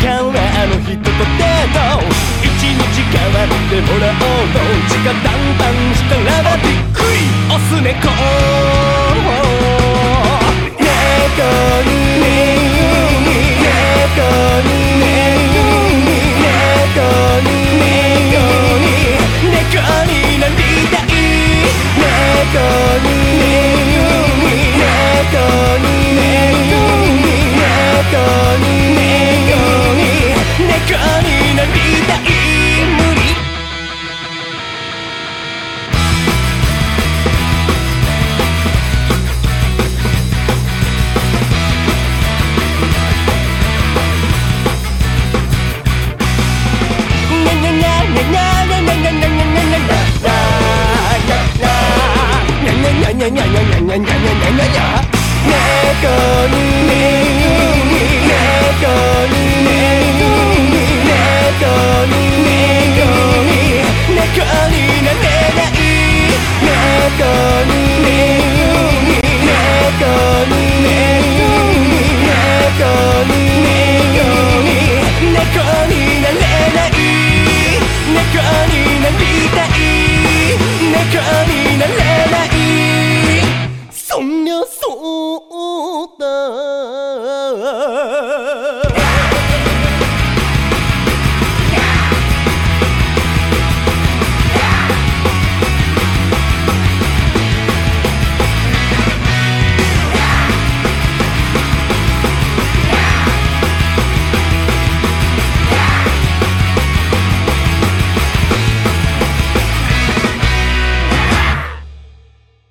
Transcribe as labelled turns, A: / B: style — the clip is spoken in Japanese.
A: かあの人とデート。一日変わってもらおうと誓ったん 냐, 냐, 냐, 냐, 냐, 냐. 내 거니. Oh.